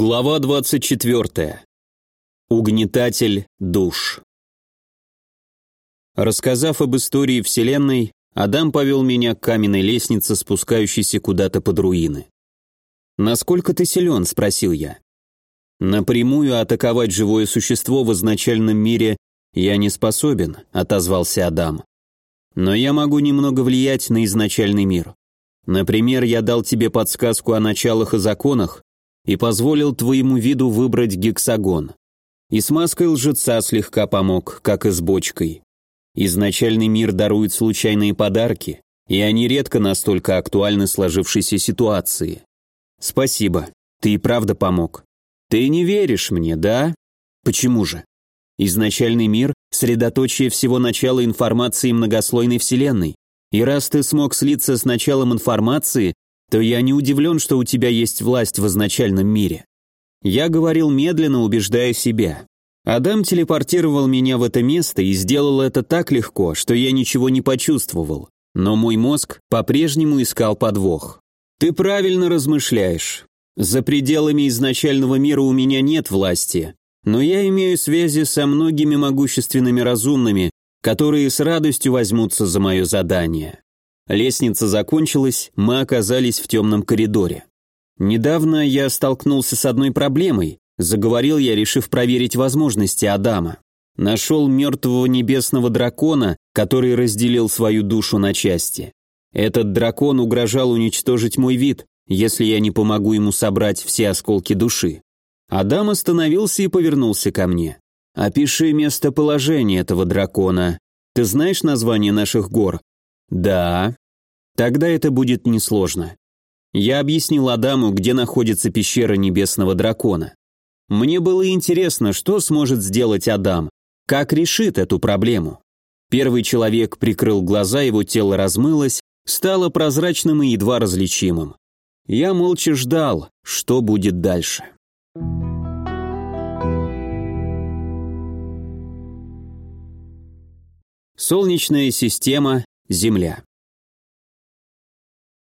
Глава 24. Угнетатель душ. Рассказав об истории Вселенной, Адам повел меня к каменной лестнице, спускающейся куда-то под руины. «Насколько ты силен?» – спросил я. «Напрямую атаковать живое существо в изначальном мире я не способен», – отозвался Адам. «Но я могу немного влиять на изначальный мир. Например, я дал тебе подсказку о началах и законах, и позволил твоему виду выбрать гексагон. И с маской лжеца слегка помог, как и с бочкой. Изначальный мир дарует случайные подарки, и они редко настолько актуальны сложившейся ситуации. Спасибо, ты и правда помог. Ты не веришь мне, да? Почему же? Изначальный мир – средоточие всего начала информации многослойной вселенной. И раз ты смог слиться с началом информации, то я не удивлен, что у тебя есть власть в изначальном мире. Я говорил медленно, убеждая себя. Адам телепортировал меня в это место и сделал это так легко, что я ничего не почувствовал. Но мой мозг по-прежнему искал подвох. Ты правильно размышляешь. За пределами изначального мира у меня нет власти, но я имею связи со многими могущественными разумными, которые с радостью возьмутся за мое задание. Лестница закончилась, мы оказались в темном коридоре. Недавно я столкнулся с одной проблемой, заговорил я, решив проверить возможности Адама. Нашел мертвого небесного дракона, который разделил свою душу на части. Этот дракон угрожал уничтожить мой вид, если я не помогу ему собрать все осколки души. Адам остановился и повернулся ко мне. «Опиши местоположение этого дракона. Ты знаешь название наших гор?» «Да». «Тогда это будет несложно». Я объяснил Адаму, где находится пещера небесного дракона. Мне было интересно, что сможет сделать Адам, как решит эту проблему. Первый человек прикрыл глаза, его тело размылось, стало прозрачным и едва различимым. Я молча ждал, что будет дальше. Солнечная система, Земля.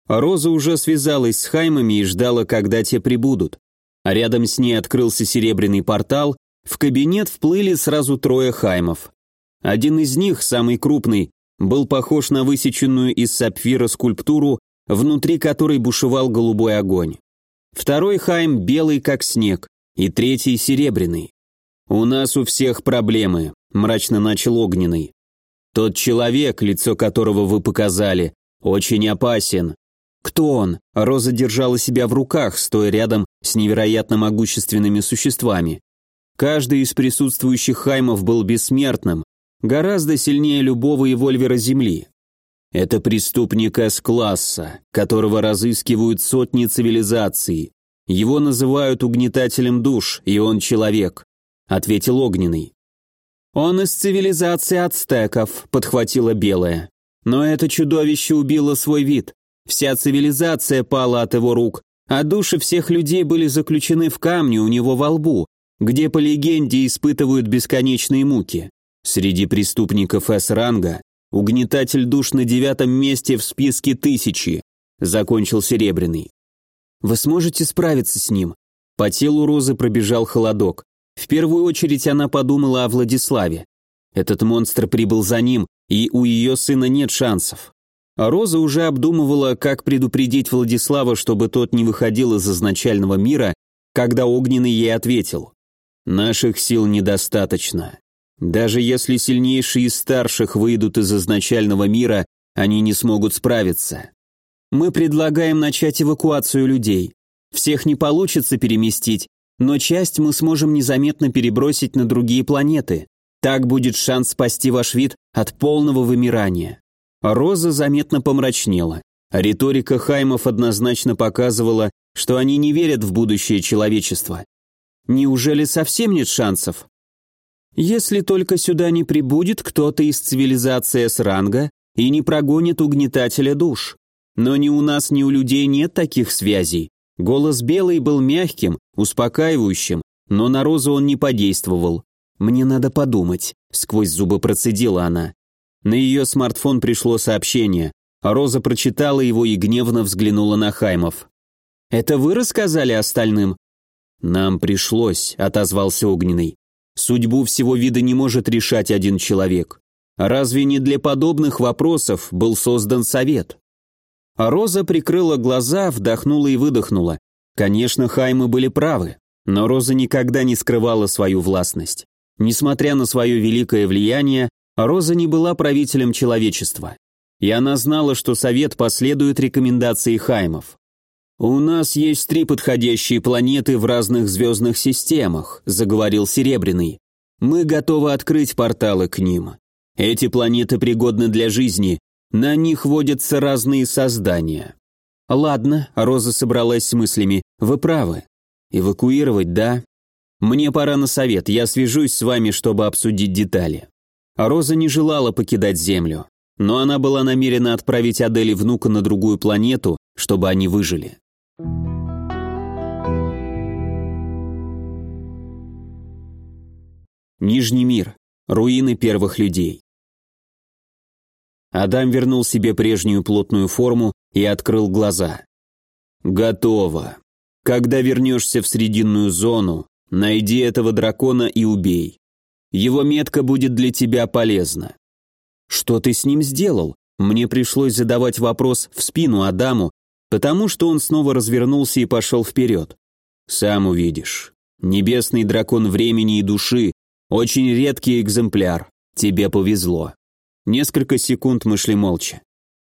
Роза уже связалась с Хаймами и ждала, когда те прибудут. Рядом с ней открылся серебряный портал, в кабинет вплыли сразу трое Хаймов. Один из них, самый крупный, был похож на высеченную из сапфира скульптуру, внутри которой бушевал голубой огонь. Второй Хайм белый, как снег, и третий серебряный. «У нас у всех проблемы», – мрачно начал Огненный. «Тот человек, лицо которого вы показали, очень опасен. Кто он? Роза держала себя в руках, стоя рядом с невероятно могущественными существами. Каждый из присутствующих хаймов был бессмертным, гораздо сильнее любого эвольвера Земли. Это преступник С-класса, которого разыскивают сотни цивилизаций. Его называют угнетателем душ, и он человек, ответил Огненный. Он из цивилизации ацтеков, подхватила Белая. Но это чудовище убило свой вид. Вся цивилизация пала от его рук, а души всех людей были заключены в камне у него во лбу, где по легенде испытывают бесконечные муки. Среди преступников С-ранга угнетатель душ на девятом месте в списке тысячи, закончил Серебряный. Вы сможете справиться с ним? По телу Розы пробежал холодок. В первую очередь она подумала о Владиславе. Этот монстр прибыл за ним, и у ее сына нет шансов. А Роза уже обдумывала, как предупредить Владислава, чтобы тот не выходил из изначального мира, когда Огненный ей ответил. «Наших сил недостаточно. Даже если сильнейшие из старших выйдут из изначального мира, они не смогут справиться. Мы предлагаем начать эвакуацию людей. Всех не получится переместить, но часть мы сможем незаметно перебросить на другие планеты. Так будет шанс спасти ваш вид от полного вымирания. Роза заметно помрачнела. Риторика Хаймов однозначно показывала, что они не верят в будущее человечества. Неужели совсем нет шансов? Если только сюда не прибудет кто-то из цивилизации с ранга и не прогонит угнетателя душ. Но ни у нас, ни у людей нет таких связей. Голос Белый был мягким, успокаивающим, но на Розу он не подействовал. «Мне надо подумать», — сквозь зубы процедила она. На ее смартфон пришло сообщение. Роза прочитала его и гневно взглянула на Хаймов. «Это вы рассказали остальным?» «Нам пришлось», — отозвался Огненный. «Судьбу всего вида не может решать один человек. Разве не для подобных вопросов был создан совет?» А Роза прикрыла глаза, вдохнула и выдохнула. Конечно, Хаймы были правы, но Роза никогда не скрывала свою властность. Несмотря на свое великое влияние, Роза не была правителем человечества. И она знала, что совет последует рекомендации Хаймов. «У нас есть три подходящие планеты в разных звездных системах», заговорил Серебряный. «Мы готовы открыть порталы к ним. Эти планеты пригодны для жизни, на них водятся разные создания. Ладно, Роза собралась с мыслями. Вы правы. Эвакуировать, да? Мне пора на совет, я свяжусь с вами, чтобы обсудить детали. Роза не желала покидать Землю, но она была намерена отправить Адели внука на другую планету, чтобы они выжили. Нижний мир. Руины первых людей. Адам вернул себе прежнюю плотную форму и открыл глаза. «Готово. Когда вернешься в срединную зону, найди этого дракона и убей. Его метка будет для тебя полезна». «Что ты с ним сделал?» Мне пришлось задавать вопрос в спину Адаму, потому что он снова развернулся и пошел вперед. «Сам увидишь. Небесный дракон времени и души – очень редкий экземпляр. Тебе повезло». Несколько секунд мы шли молча.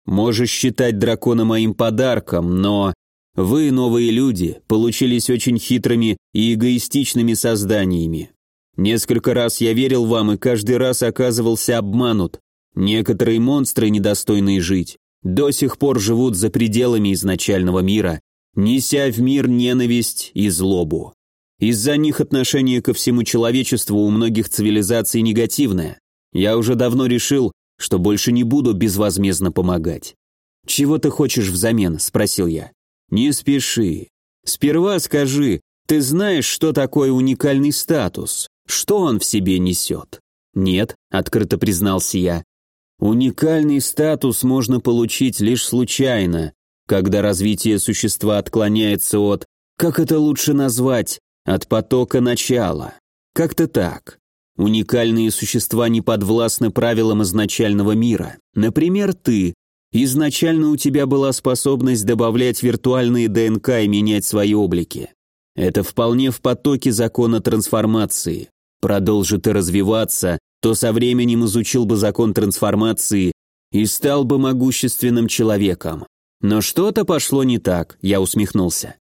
Можешь считать дракона моим подарком, но... Вы, новые люди, получились очень хитрыми и эгоистичными созданиями. Несколько раз я верил вам и каждый раз оказывался обманут. Некоторые монстры, недостойные жить, до сих пор живут за пределами изначального мира, неся в мир ненависть и злобу. Из-за них отношение ко всему человечеству у многих цивилизаций негативное. Я уже давно решил, что больше не буду безвозмездно помогать. «Чего ты хочешь взамен?» – спросил я. «Не спеши. Сперва скажи, ты знаешь, что такое уникальный статус? Что он в себе несет?» «Нет», – открыто признался я. «Уникальный статус можно получить лишь случайно, когда развитие существа отклоняется от, как это лучше назвать, от потока начала. Как-то так. Уникальные существа не подвластны правилам изначального мира. Например, ты. Изначально у тебя была способность добавлять виртуальные ДНК и менять свои облики. Это вполне в потоке закона трансформации. Продолжи ты развиваться, то со временем изучил бы закон трансформации и стал бы могущественным человеком. Но что-то пошло не так, я усмехнулся.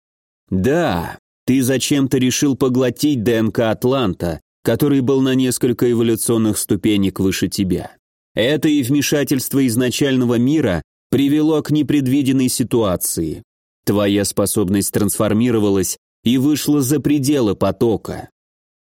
Да, ты зачем-то решил поглотить ДНК Атланта, который был на несколько эволюционных ступенек выше тебя. Это и вмешательство изначального мира привело к непредвиденной ситуации. Твоя способность трансформировалась и вышла за пределы потока.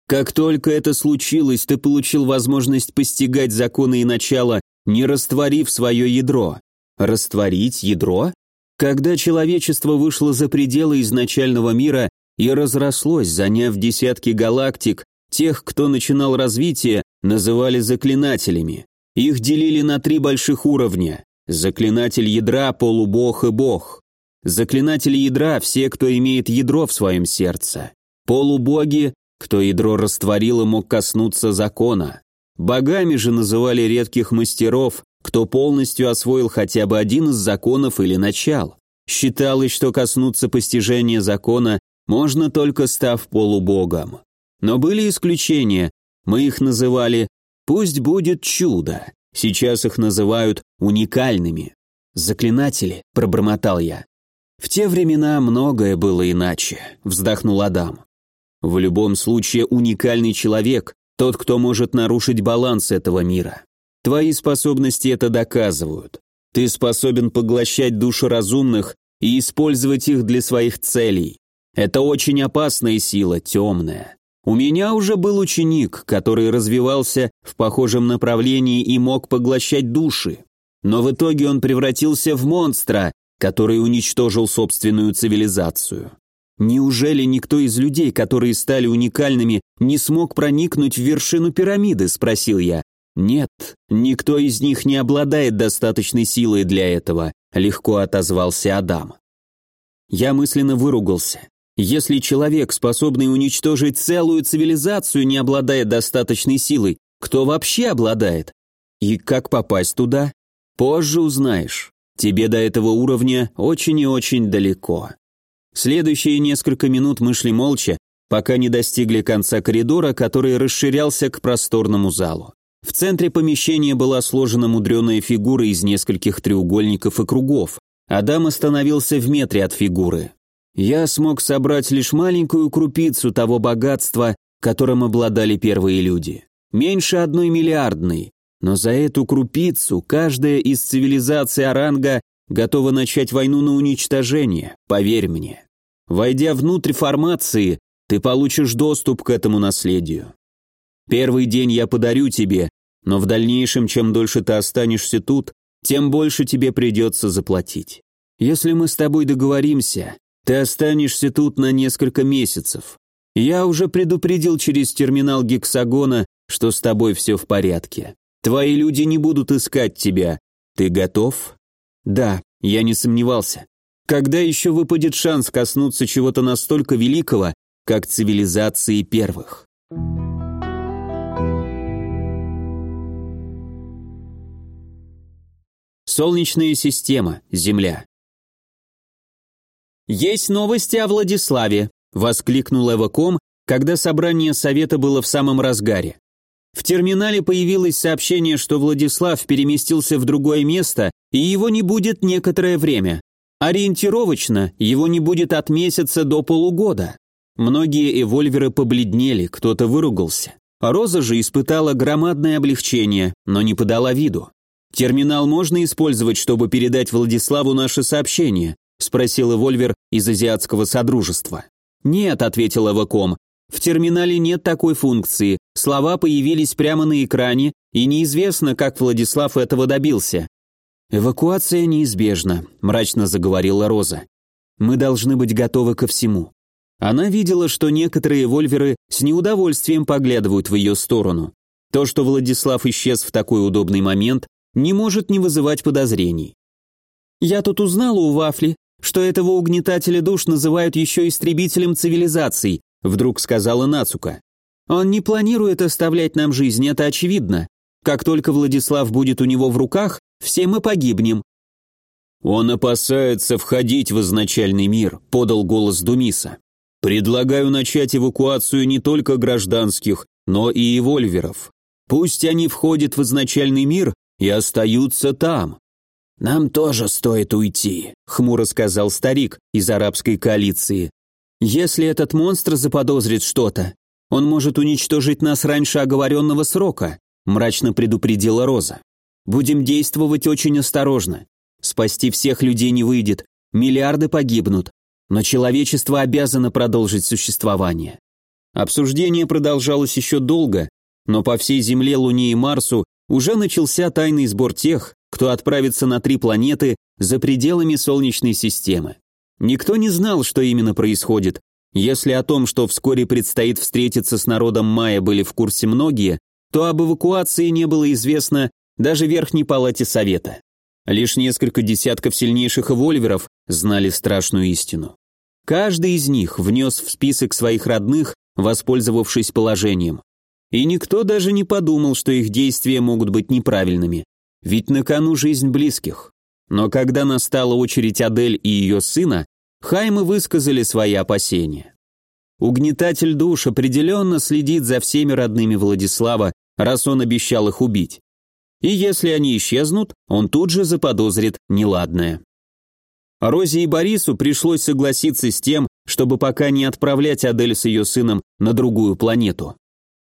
Как только это случилось, ты получил возможность постигать законы и начало, не растворив свое ядро. Растворить ядро? Когда человечество вышло за пределы изначального мира и разрослось, заняв десятки галактик, Тех, кто начинал развитие, называли заклинателями. Их делили на три больших уровня. Заклинатель ядра, полубог и бог. Заклинатели ядра – все, кто имеет ядро в своем сердце. Полубоги – кто ядро растворил и мог коснуться закона. Богами же называли редких мастеров, кто полностью освоил хотя бы один из законов или начал. Считалось, что коснуться постижения закона можно только став полубогом. Но были исключения, мы их называли «пусть будет чудо», сейчас их называют уникальными. «Заклинатели», — пробормотал я. «В те времена многое было иначе», — вздохнул Адам. «В любом случае уникальный человек — тот, кто может нарушить баланс этого мира. Твои способности это доказывают. Ты способен поглощать души разумных и использовать их для своих целей. Это очень опасная сила, темная. У меня уже был ученик, который развивался в похожем направлении и мог поглощать души. Но в итоге он превратился в монстра, который уничтожил собственную цивилизацию. Неужели никто из людей, которые стали уникальными, не смог проникнуть в вершину пирамиды, спросил я. Нет, никто из них не обладает достаточной силой для этого, легко отозвался Адам. Я мысленно выругался. Если человек, способный уничтожить целую цивилизацию, не обладает достаточной силой, кто вообще обладает? И как попасть туда? Позже узнаешь. Тебе до этого уровня очень и очень далеко. Следующие несколько минут мы шли молча, пока не достигли конца коридора, который расширялся к просторному залу. В центре помещения была сложена мудреная фигура из нескольких треугольников и кругов. Адам остановился в метре от фигуры. Я смог собрать лишь маленькую крупицу того богатства, которым обладали первые люди. Меньше одной миллиардной. Но за эту крупицу каждая из цивилизаций Оранга готова начать войну на уничтожение, поверь мне. Войдя внутрь формации, ты получишь доступ к этому наследию. Первый день я подарю тебе, но в дальнейшем, чем дольше ты останешься тут, тем больше тебе придется заплатить. Если мы с тобой договоримся, ты останешься тут на несколько месяцев. Я уже предупредил через терминал гексагона, что с тобой все в порядке. Твои люди не будут искать тебя. Ты готов? Да, я не сомневался. Когда еще выпадет шанс коснуться чего-то настолько великого, как цивилизации первых? Солнечная система, Земля. «Есть новости о Владиславе», — воскликнул Эваком, когда собрание совета было в самом разгаре. В терминале появилось сообщение, что Владислав переместился в другое место, и его не будет некоторое время. Ориентировочно его не будет от месяца до полугода. Многие эвольверы побледнели, кто-то выругался. Роза же испытала громадное облегчение, но не подала виду. «Терминал можно использовать, чтобы передать Владиславу наше сообщение?» – спросил Эвольвер из Азиатского Содружества. «Нет», – ответил Эваком, – «в терминале нет такой функции, слова появились прямо на экране, и неизвестно, как Владислав этого добился. «Эвакуация неизбежна», – мрачно заговорила Роза. «Мы должны быть готовы ко всему». Она видела, что некоторые вольверы с неудовольствием поглядывают в ее сторону. То, что Владислав исчез в такой удобный момент, не может не вызывать подозрений. «Я тут узнала у Вафли, что этого угнетателя душ называют еще истребителем цивилизаций», вдруг сказала Нацука. «Он не планирует оставлять нам жизнь, это очевидно. Как только Владислав будет у него в руках, все мы погибнем». «Он опасается входить в изначальный мир», — подал голос Думиса. «Предлагаю начать эвакуацию не только гражданских, но и эвольверов. Пусть они входят в изначальный мир и остаются там». «Нам тоже стоит уйти», — хмуро сказал старик из арабской коалиции. «Если этот монстр заподозрит что-то, он может уничтожить нас раньше оговоренного срока», — мрачно предупредила Роза. Будем действовать очень осторожно. Спасти всех людей не выйдет, миллиарды погибнут, но человечество обязано продолжить существование. Обсуждение продолжалось еще долго, но по всей Земле, Луне и Марсу уже начался тайный сбор тех, кто отправится на три планеты за пределами Солнечной системы. Никто не знал, что именно происходит. Если о том, что вскоре предстоит встретиться с народом Майя, были в курсе многие, то об эвакуации не было известно даже Верхней Палате Совета. Лишь несколько десятков сильнейших эвольверов знали страшную истину. Каждый из них внес в список своих родных, воспользовавшись положением. И никто даже не подумал, что их действия могут быть неправильными. Ведь на кону жизнь близких. Но когда настала очередь Адель и ее сына, Хаймы высказали свои опасения. Угнетатель душ определенно следит за всеми родными Владислава, раз он обещал их убить и если они исчезнут, он тут же заподозрит неладное. Розе и Борису пришлось согласиться с тем, чтобы пока не отправлять Адель с ее сыном на другую планету.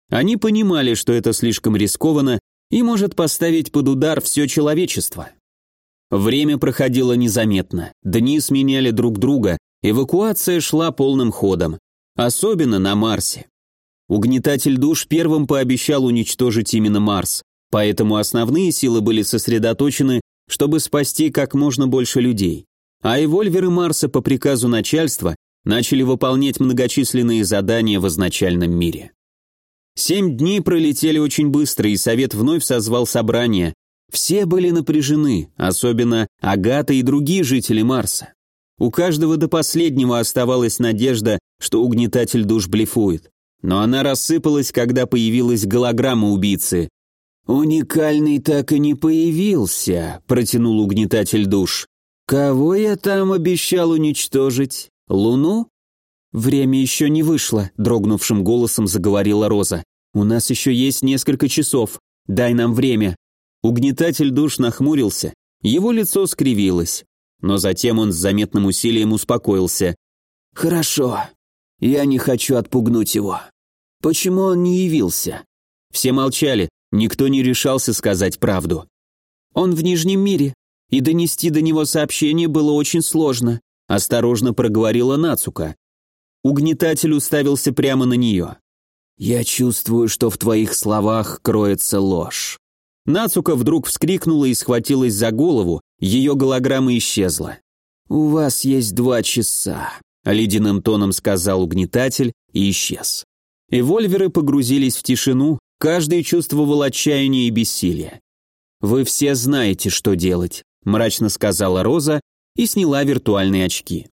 Они понимали, что это слишком рискованно и может поставить под удар все человечество. Время проходило незаметно, дни сменяли друг друга, эвакуация шла полным ходом, особенно на Марсе. Угнетатель душ первым пообещал уничтожить именно Марс, Поэтому основные силы были сосредоточены, чтобы спасти как можно больше людей. А эвольверы Марса по приказу начальства начали выполнять многочисленные задания в изначальном мире. Семь дней пролетели очень быстро, и Совет вновь созвал собрание. Все были напряжены, особенно Агата и другие жители Марса. У каждого до последнего оставалась надежда, что угнетатель душ блефует. Но она рассыпалась, когда появилась голограмма убийцы. «Уникальный так и не появился», — протянул угнетатель душ. «Кого я там обещал уничтожить? Луну?» «Время еще не вышло», — дрогнувшим голосом заговорила Роза. «У нас еще есть несколько часов. Дай нам время». Угнетатель душ нахмурился. Его лицо скривилось. Но затем он с заметным усилием успокоился. «Хорошо. Я не хочу отпугнуть его. Почему он не явился?» Все молчали, никто не решался сказать правду. «Он в Нижнем мире, и донести до него сообщение было очень сложно», осторожно проговорила Нацука. Угнетатель уставился прямо на нее. «Я чувствую, что в твоих словах кроется ложь». Нацука вдруг вскрикнула и схватилась за голову, ее голограмма исчезла. «У вас есть два часа», — ледяным тоном сказал угнетатель и исчез. Эвольверы погрузились в тишину, каждый чувствовал отчаяние и бессилие. «Вы все знаете, что делать», — мрачно сказала Роза и сняла виртуальные очки.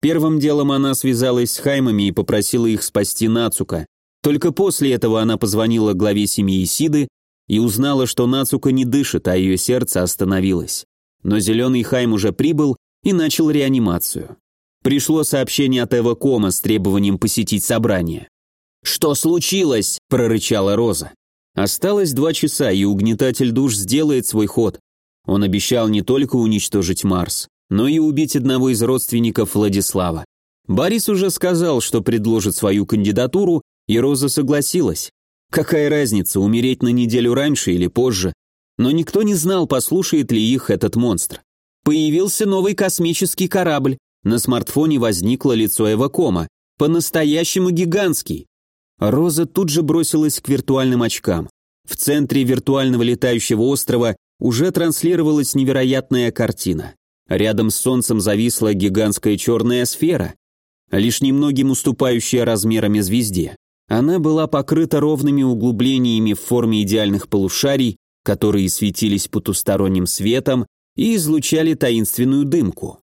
Первым делом она связалась с Хаймами и попросила их спасти Нацука. Только после этого она позвонила главе семьи Исиды и узнала, что Нацука не дышит, а ее сердце остановилось. Но зеленый Хайм уже прибыл и начал реанимацию. Пришло сообщение от Эва Кома с требованием посетить собрание. «Что случилось?» – прорычала Роза. Осталось два часа, и угнетатель душ сделает свой ход. Он обещал не только уничтожить Марс, но и убить одного из родственников Владислава. Борис уже сказал, что предложит свою кандидатуру, и Роза согласилась. Какая разница, умереть на неделю раньше или позже? Но никто не знал, послушает ли их этот монстр. Появился новый космический корабль. На смартфоне возникло лицо Эвакома. По-настоящему гигантский. Роза тут же бросилась к виртуальным очкам. В центре виртуального летающего острова уже транслировалась невероятная картина. Рядом с Солнцем зависла гигантская черная сфера, лишь немногим уступающая размерами звезде. Она была покрыта ровными углублениями в форме идеальных полушарий, которые светились потусторонним светом и излучали таинственную дымку.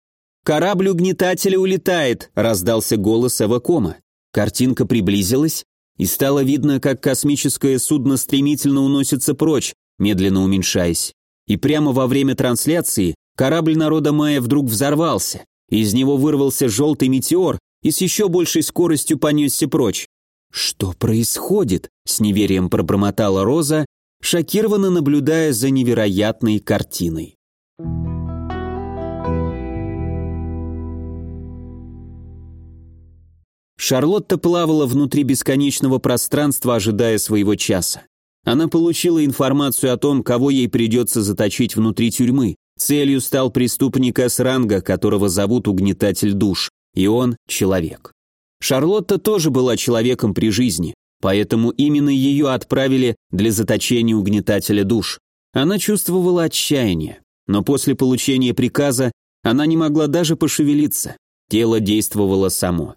«Корабль угнетателя улетает!» – раздался голос Эвакома. Картинка приблизилась, и стало видно, как космическое судно стремительно уносится прочь, медленно уменьшаясь. И прямо во время трансляции Корабль народа Майя вдруг взорвался. Из него вырвался желтый метеор и с еще большей скоростью понесся прочь. «Что происходит?» — с неверием пробормотала Роза, шокированно наблюдая за невероятной картиной. Шарлотта плавала внутри бесконечного пространства, ожидая своего часа. Она получила информацию о том, кого ей придется заточить внутри тюрьмы, Целью стал преступник С-ранга, которого зовут угнетатель душ, и он – человек. Шарлотта тоже была человеком при жизни, поэтому именно ее отправили для заточения угнетателя душ. Она чувствовала отчаяние, но после получения приказа она не могла даже пошевелиться, тело действовало само.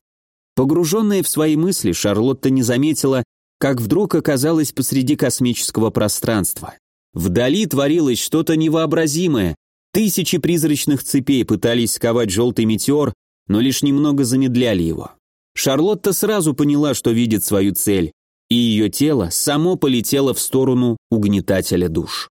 Погруженная в свои мысли, Шарлотта не заметила, как вдруг оказалась посреди космического пространства. Вдали творилось что-то невообразимое, Тысячи призрачных цепей пытались сковать желтый метеор, но лишь немного замедляли его. Шарлотта сразу поняла, что видит свою цель, и ее тело само полетело в сторону угнетателя душ.